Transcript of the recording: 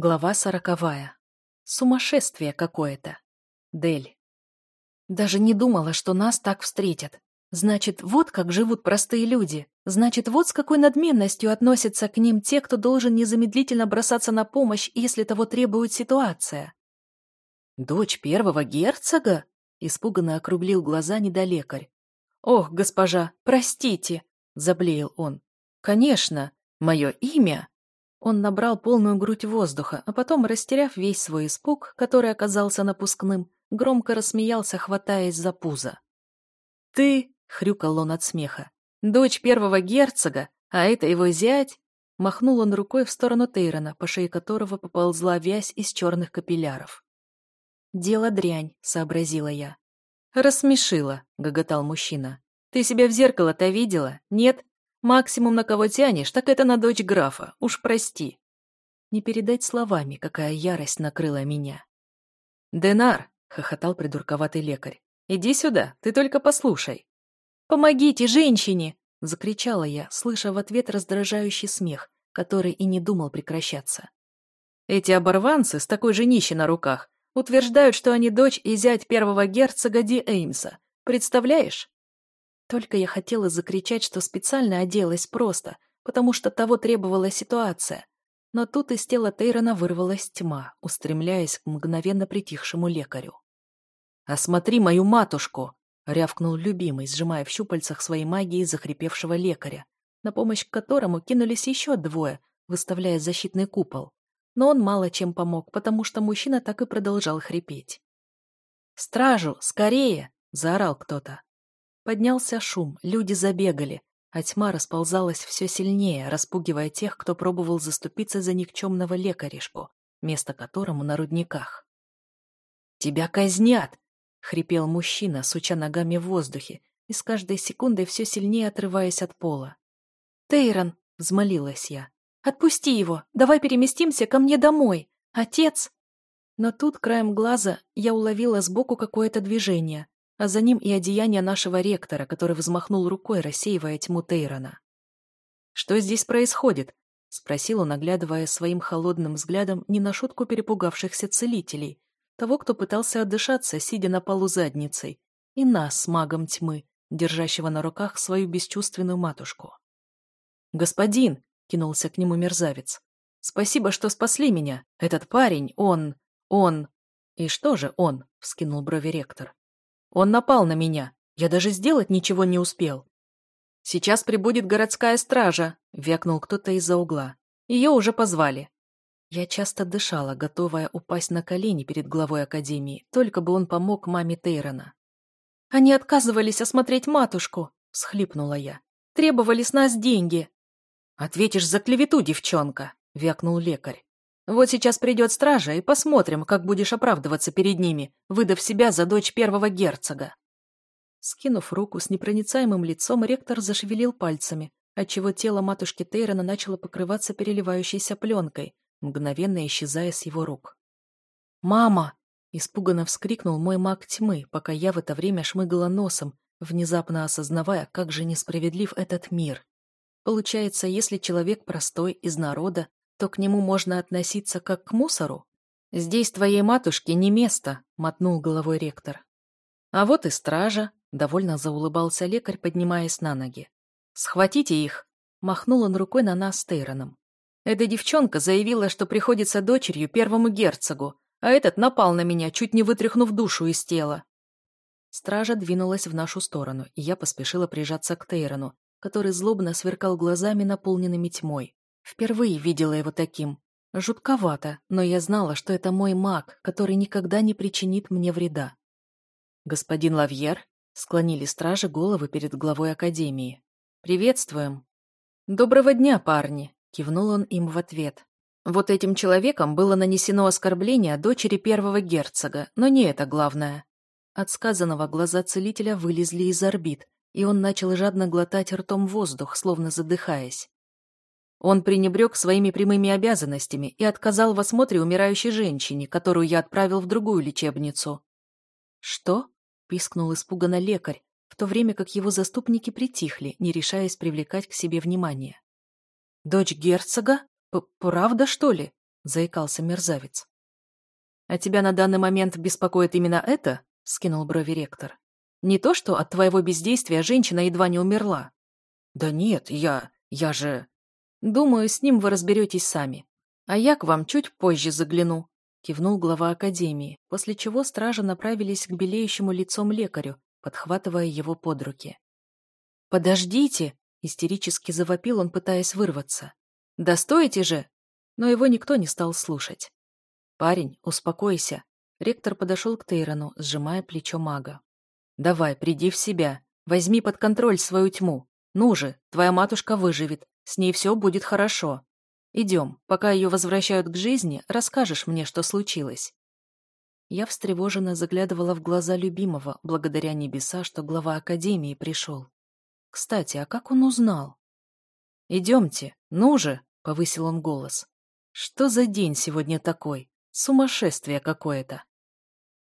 Глава сороковая. Сумасшествие какое-то. Дель. Даже не думала, что нас так встретят. Значит, вот как живут простые люди. Значит, вот с какой надменностью относятся к ним те, кто должен незамедлительно бросаться на помощь, если того требует ситуация. «Дочь первого герцога?» — испуганно округлил глаза недолекарь. «Ох, госпожа, простите!» — заблеял он. «Конечно, мое имя он набрал полную грудь воздуха, а потом, растеряв весь свой испуг, который оказался напускным, громко рассмеялся, хватаясь за пузо. «Ты!» — хрюкал он от смеха. «Дочь первого герцога, а это его зять!» Махнул он рукой в сторону Тейрона, по шее которого поползла вязь из черных капилляров. «Дело дрянь», — сообразила я. «Рассмешила», — гоготал мужчина. «Ты себя в зеркало-то видела? Нет? Максимум, на кого тянешь, так это на дочь графа. Уж прости. Не передать словами, какая ярость накрыла меня. «Денар!» — хохотал придурковатый лекарь. «Иди сюда, ты только послушай». «Помогите женщине!» — закричала я, слыша в ответ раздражающий смех, который и не думал прекращаться. Эти оборванцы с такой же нищей на руках утверждают, что они дочь и зять первого герцога Ди Эймса. Представляешь? Только я хотела закричать, что специально оделась просто, потому что того требовала ситуация. Но тут из тела Тейрона вырвалась тьма, устремляясь к мгновенно притихшему лекарю. «Осмотри мою матушку!» — рявкнул любимый, сжимая в щупальцах своей магии захрипевшего лекаря, на помощь к которому кинулись еще двое, выставляя защитный купол. Но он мало чем помог, потому что мужчина так и продолжал хрипеть. «Стражу! Скорее!» — заорал кто-то. Поднялся шум, люди забегали, а тьма расползалась все сильнее, распугивая тех, кто пробовал заступиться за никчемного лекаришку, место которому на рудниках. «Тебя казнят!» — хрипел мужчина, суча ногами в воздухе, и с каждой секундой все сильнее отрываясь от пола. «Тейрон!» — взмолилась я. «Отпусти его! Давай переместимся ко мне домой! Отец!» Но тут, краем глаза, я уловила сбоку какое-то движение, а за ним и одеяние нашего ректора, который взмахнул рукой, рассеивая тьму Тейрона. «Что здесь происходит?» — спросил он, оглядывая своим холодным взглядом не на шутку перепугавшихся целителей, того, кто пытался отдышаться, сидя на полу задницей, и нас с магом тьмы, держащего на руках свою бесчувственную матушку. «Господин!» — кинулся к нему мерзавец. «Спасибо, что спасли меня. Этот парень, он... он...» «И что же он?» — вскинул брови ректор. Он напал на меня. Я даже сделать ничего не успел. Сейчас прибудет городская стража, вякнул кто-то из-за угла. Ее уже позвали. Я часто дышала, готовая упасть на колени перед главой академии, только бы он помог маме Тейрона. Они отказывались осмотреть матушку, всхлипнула я. Требовали с нас деньги. Ответишь за клевету, девчонка, вякнул лекарь. Вот сейчас придет стража, и посмотрим, как будешь оправдываться перед ними, выдав себя за дочь первого герцога. Скинув руку с непроницаемым лицом, ректор зашевелил пальцами, отчего тело матушки Тейрона начало покрываться переливающейся пленкой, мгновенно исчезая с его рук. «Мама!» — испуганно вскрикнул мой маг тьмы, пока я в это время шмыгала носом, внезапно осознавая, как же несправедлив этот мир. Получается, если человек простой, из народа, то к нему можно относиться как к мусору? Здесь твоей матушке не место, мотнул головой ректор. А вот и стража, довольно заулыбался лекарь, поднимаясь на ноги. Схватите их, махнул он рукой на нас с Тейроном. Эта девчонка заявила, что приходится дочерью первому герцогу, а этот напал на меня, чуть не вытряхнув душу из тела. Стража двинулась в нашу сторону, и я поспешила прижаться к Тейрону, который злобно сверкал глазами, наполненными тьмой. Впервые видела его таким. Жутковато, но я знала, что это мой маг, который никогда не причинит мне вреда. «Господин Лавьер?» — склонили стражи головы перед главой Академии. «Приветствуем!» «Доброго дня, парни!» — кивнул он им в ответ. Вот этим человеком было нанесено оскорбление дочери первого герцога, но не это главное. От сказанного глаза целителя вылезли из орбит, и он начал жадно глотать ртом воздух, словно задыхаясь. Он пренебрег своими прямыми обязанностями и отказал в осмотре умирающей женщине, которую я отправил в другую лечебницу. «Что?» — пискнул испуганно лекарь, в то время как его заступники притихли, не решаясь привлекать к себе внимание. «Дочь герцога? П Правда, что ли?» — заикался мерзавец. «А тебя на данный момент беспокоит именно это?» — скинул брови ректор. «Не то, что от твоего бездействия женщина едва не умерла?» «Да нет, я... я же...» «Думаю, с ним вы разберетесь сами. А я к вам чуть позже загляну», — кивнул глава академии, после чего стражи направились к белеющему лицом лекарю, подхватывая его под руки. «Подождите!» — истерически завопил он, пытаясь вырваться. «Да стойте же!» Но его никто не стал слушать. «Парень, успокойся!» Ректор подошел к Тейрону, сжимая плечо мага. «Давай, приди в себя. Возьми под контроль свою тьму. Ну же, твоя матушка выживет. С ней все будет хорошо. Идем, пока ее возвращают к жизни, расскажешь мне, что случилось». Я встревоженно заглядывала в глаза любимого, благодаря небеса, что глава Академии пришел. Кстати, а как он узнал? «Идемте, ну же!» — повысил он голос. «Что за день сегодня такой? Сумасшествие какое-то!»